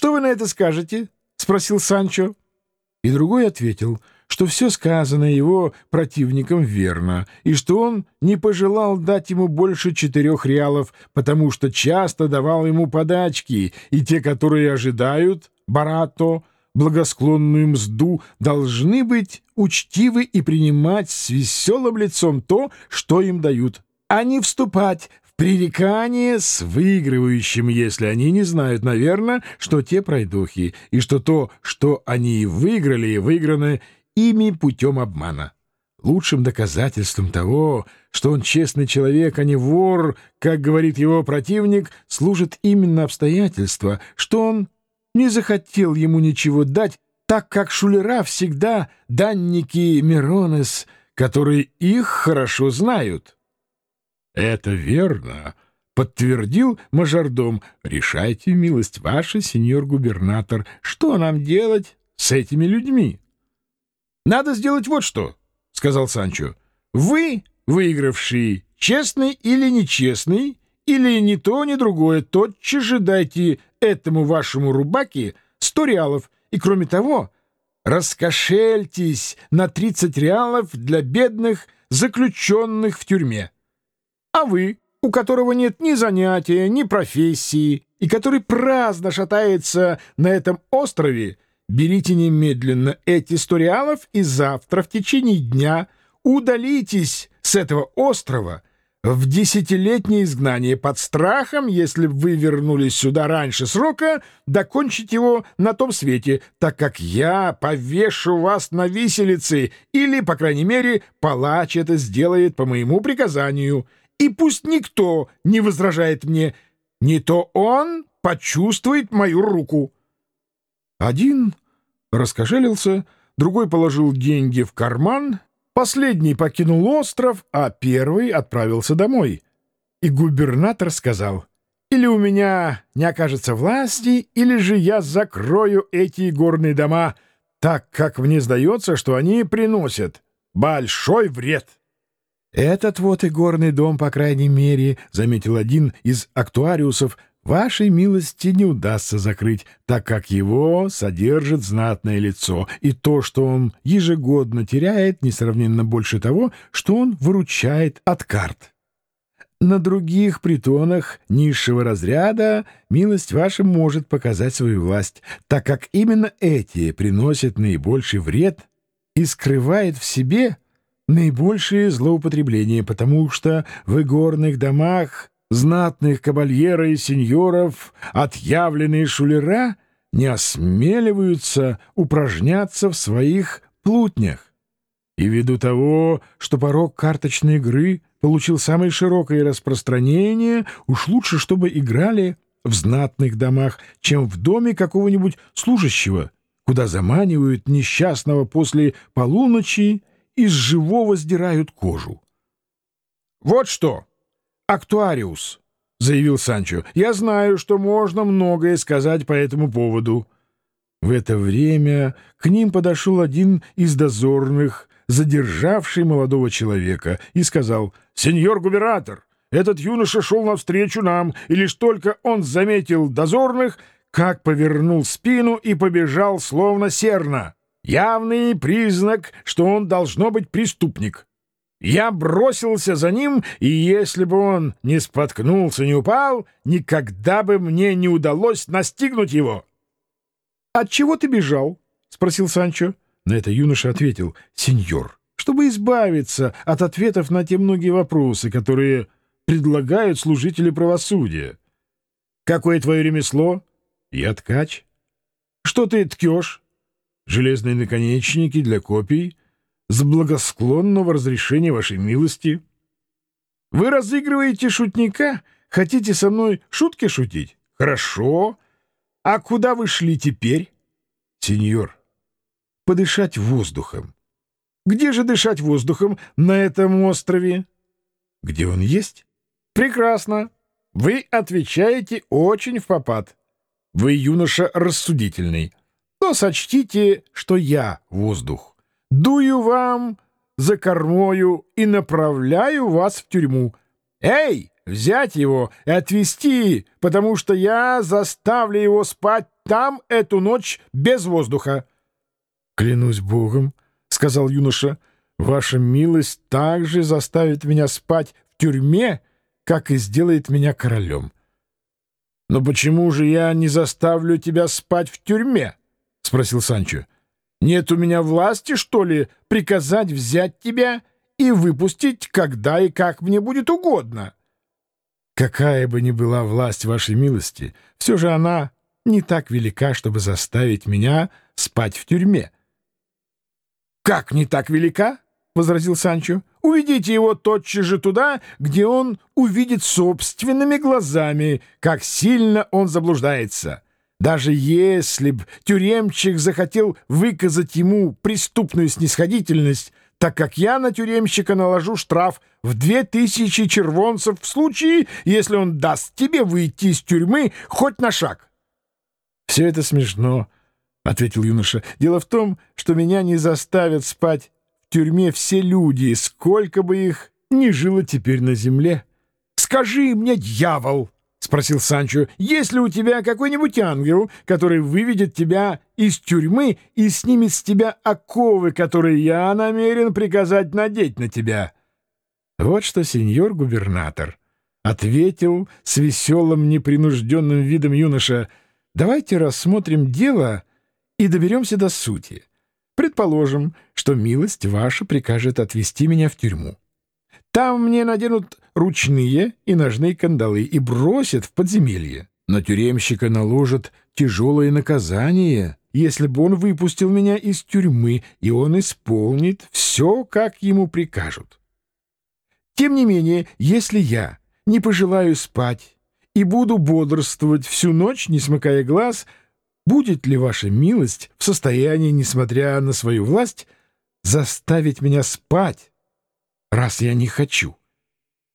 Что вы на это скажете? — спросил Санчо. И другой ответил, что все сказанное его противником верно, и что он не пожелал дать ему больше четырех реалов, потому что часто давал ему подачки, и те, которые ожидают, барато, благосклонную мзду, должны быть учтивы и принимать с веселым лицом то, что им дают, а не вступать пререкание с выигрывающим, если они не знают, наверное, что те пройдухи, и что то, что они выиграли, выиграно ими путем обмана. Лучшим доказательством того, что он честный человек, а не вор, как говорит его противник, служит именно обстоятельство, что он не захотел ему ничего дать, так как шулера всегда данники Миронес, которые их хорошо знают. — Это верно, — подтвердил мажордом. — Решайте, милость ваша, сеньор губернатор, что нам делать с этими людьми? — Надо сделать вот что, — сказал Санчо. — Вы, выигравший, честный или нечестный, или ни то, ни другое, тотчас же дайте этому вашему рубаке сто реалов, и, кроме того, раскошельтесь на тридцать реалов для бедных, заключенных в тюрьме. А вы, у которого нет ни занятия, ни профессии, и который праздно шатается на этом острове, берите немедленно эти сто и завтра в течение дня удалитесь с этого острова — в десятилетнее изгнание под страхом, если вы вернулись сюда раньше срока, докончить его на том свете, так как я повешу вас на виселице, или, по крайней мере, палач это сделает по моему приказанию. И пусть никто не возражает мне, не то он почувствует мою руку. Один раскошелился, другой положил деньги в карман Последний покинул остров, а первый отправился домой. И губернатор сказал, «Или у меня не окажется власти, или же я закрою эти горные дома, так как мне сдается, что они приносят большой вред». «Этот вот и горный дом, по крайней мере», — заметил один из актуариусов, — Вашей милости не удастся закрыть, так как его содержит знатное лицо, и то, что он ежегодно теряет, несравненно больше того, что он выручает от карт. На других притонах низшего разряда милость ваша может показать свою власть, так как именно эти приносят наибольший вред и скрывают в себе наибольшие злоупотребления, потому что в игорных домах знатных кабальера и сеньоров, отъявленные шулера не осмеливаются упражняться в своих плутнях. И ввиду того, что порог карточной игры получил самое широкое распространение, уж лучше, чтобы играли в знатных домах, чем в доме какого-нибудь служащего, куда заманивают несчастного после полуночи и с живого сдирают кожу. «Вот что!» актуариус», — заявил Санчо. «Я знаю, что можно многое сказать по этому поводу». В это время к ним подошел один из дозорных, задержавший молодого человека, и сказал, «Сеньор губернатор, этот юноша шел навстречу нам, и лишь только он заметил дозорных, как повернул спину и побежал, словно серна. Явный признак, что он должно быть преступник». Я бросился за ним, и если бы он не споткнулся, не упал, никогда бы мне не удалось настигнуть его. — От чего ты бежал? — спросил Санчо. На это юноша ответил, — Сеньор, чтобы избавиться от ответов на те многие вопросы, которые предлагают служители правосудия. — Какое твое ремесло? — Я ткач. — Что ты ткешь? — Железные наконечники для копий — с благосклонного разрешения вашей милости. Вы разыгрываете шутника? Хотите со мной шутки шутить? Хорошо. А куда вы шли теперь? Сеньор, подышать воздухом. Где же дышать воздухом на этом острове? Где он есть? Прекрасно. Вы отвечаете очень в попад. Вы юноша рассудительный. Но сочтите, что я воздух дую вам за кормою и направляю вас в тюрьму. Эй, взять его и отвезти, потому что я заставлю его спать там эту ночь без воздуха. — Клянусь Богом, — сказал юноша, — ваша милость также заставит меня спать в тюрьме, как и сделает меня королем. — Но почему же я не заставлю тебя спать в тюрьме? — спросил Санчо. — Нет у меня власти, что ли, приказать взять тебя и выпустить, когда и как мне будет угодно? — Какая бы ни была власть вашей милости, все же она не так велика, чтобы заставить меня спать в тюрьме. — Как не так велика? — возразил Санчо. — Уведите его тотчас же туда, где он увидит собственными глазами, как сильно он заблуждается. Даже если б тюремщик захотел выказать ему преступную снисходительность, так как я на тюремщика наложу штраф в две тысячи червонцев в случае, если он даст тебе выйти из тюрьмы хоть на шаг. — Все это смешно, — ответил юноша. — Дело в том, что меня не заставят спать в тюрьме все люди, сколько бы их ни жило теперь на земле. — Скажи мне, дьявол! —— спросил Санчо, — есть ли у тебя какой-нибудь ангел, который выведет тебя из тюрьмы и снимет с тебя оковы, которые я намерен приказать надеть на тебя? — Вот что, сеньор губернатор, — ответил с веселым непринужденным видом юноша, — Давайте рассмотрим дело и доберемся до сути. Предположим, что милость ваша прикажет отвезти меня в тюрьму. Там мне наденут ручные и ножные кандалы и бросят в подземелье. На тюремщика наложат тяжелое наказание, если бы он выпустил меня из тюрьмы, и он исполнит все, как ему прикажут. Тем не менее, если я не пожелаю спать и буду бодрствовать всю ночь, не смыкая глаз, будет ли ваша милость в состоянии, несмотря на свою власть, заставить меня спать, раз я не хочу?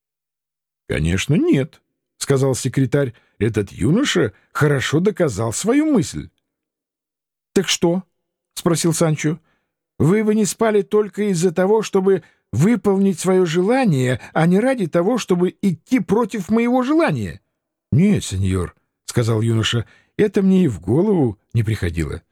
— Конечно, нет, — сказал секретарь. Этот юноша хорошо доказал свою мысль. — Так что? — спросил Санчо. — Вы бы не спали только из-за того, чтобы выполнить свое желание, а не ради того, чтобы идти против моего желания. —— Нет, сеньор, — сказал юноша, — это мне и в голову не приходило.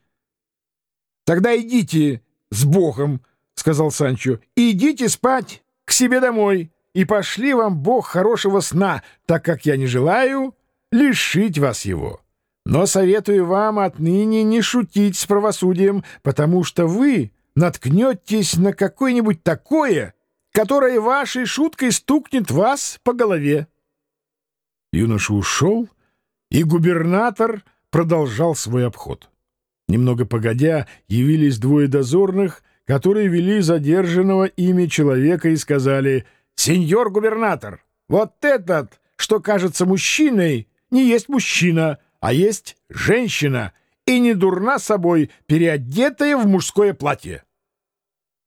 — Тогда идите с Богом, — сказал Санчо, — идите спать к себе домой, и пошли вам Бог хорошего сна, так как я не желаю лишить вас его. Но советую вам отныне не шутить с правосудием, потому что вы наткнетесь на какое-нибудь такое, которое вашей шуткой стукнет вас по голове. Юноша ушел, и губернатор продолжал свой обход. Немного погодя, явились двое дозорных, которые вели задержанного ими человека и сказали «Сеньор губернатор, вот этот, что кажется мужчиной, не есть мужчина, а есть женщина, и не дурна собой, переодетая в мужское платье».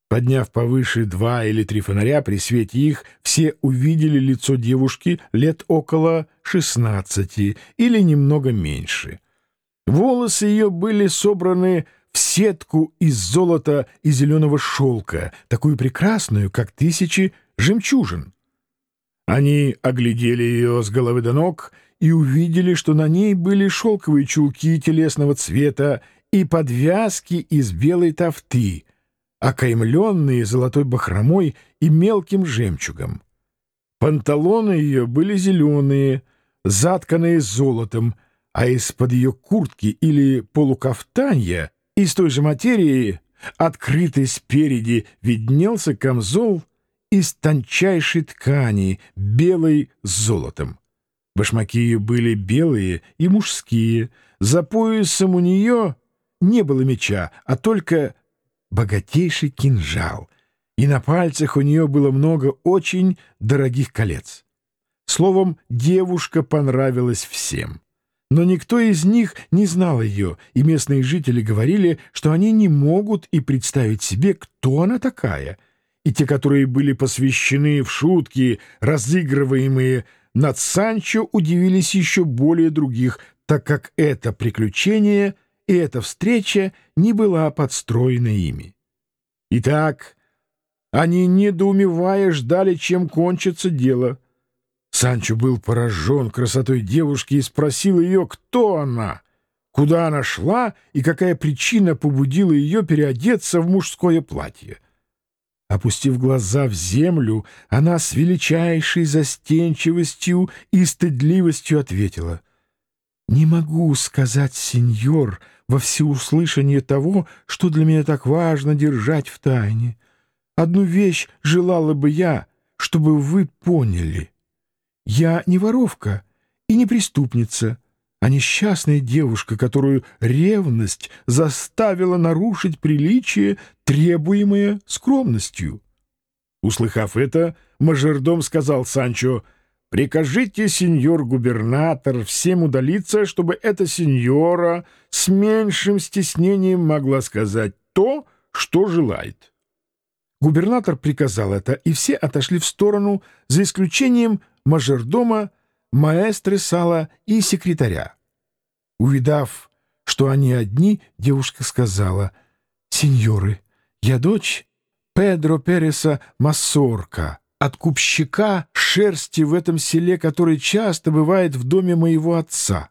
Подняв повыше два или три фонаря, при свете их все увидели лицо девушки лет около шестнадцати или немного меньше. Волосы ее были собраны в сетку из золота и зеленого шелка, такую прекрасную, как тысячи жемчужин. Они оглядели ее с головы до ног и увидели, что на ней были шелковые чулки телесного цвета и подвязки из белой тофты — окаймленные золотой бахромой и мелким жемчугом. Панталоны ее были зеленые, затканные золотом, а из-под ее куртки или полукафтанья из той же материи, открытый спереди, виднелся камзол из тончайшей ткани, белой с золотом. Башмаки ее были белые и мужские, за поясом у нее не было меча, а только богатейший кинжал, и на пальцах у нее было много очень дорогих колец. Словом, девушка понравилась всем. Но никто из них не знал ее, и местные жители говорили, что они не могут и представить себе, кто она такая. И те, которые были посвящены в шутки, разыгрываемые над Санчо, удивились еще более других, так как это приключение — и эта встреча не была подстроена ими. Итак, они, недоумевая, ждали, чем кончится дело. Санчо был поражен красотой девушки и спросил ее, кто она, куда она шла и какая причина побудила ее переодеться в мужское платье. Опустив глаза в землю, она с величайшей застенчивостью и стыдливостью ответила. «Не могу сказать, сеньор, во всеуслышание того, что для меня так важно держать в тайне. Одну вещь желала бы я, чтобы вы поняли». Я не воровка и не преступница, а несчастная девушка, которую ревность заставила нарушить приличие, требуемое скромностью. Услыхав это, мажордом сказал Санчо, «Прикажите, сеньор-губернатор, всем удалиться, чтобы эта сеньора с меньшим стеснением могла сказать то, что желает». Губернатор приказал это, и все отошли в сторону, за исключением мажордома, маэстры сала и секретаря. Увидав, что они одни, девушка сказала, «Сеньоры, я дочь Педро Переса Массорка, откупщика шерсти в этом селе, который часто бывает в доме моего отца.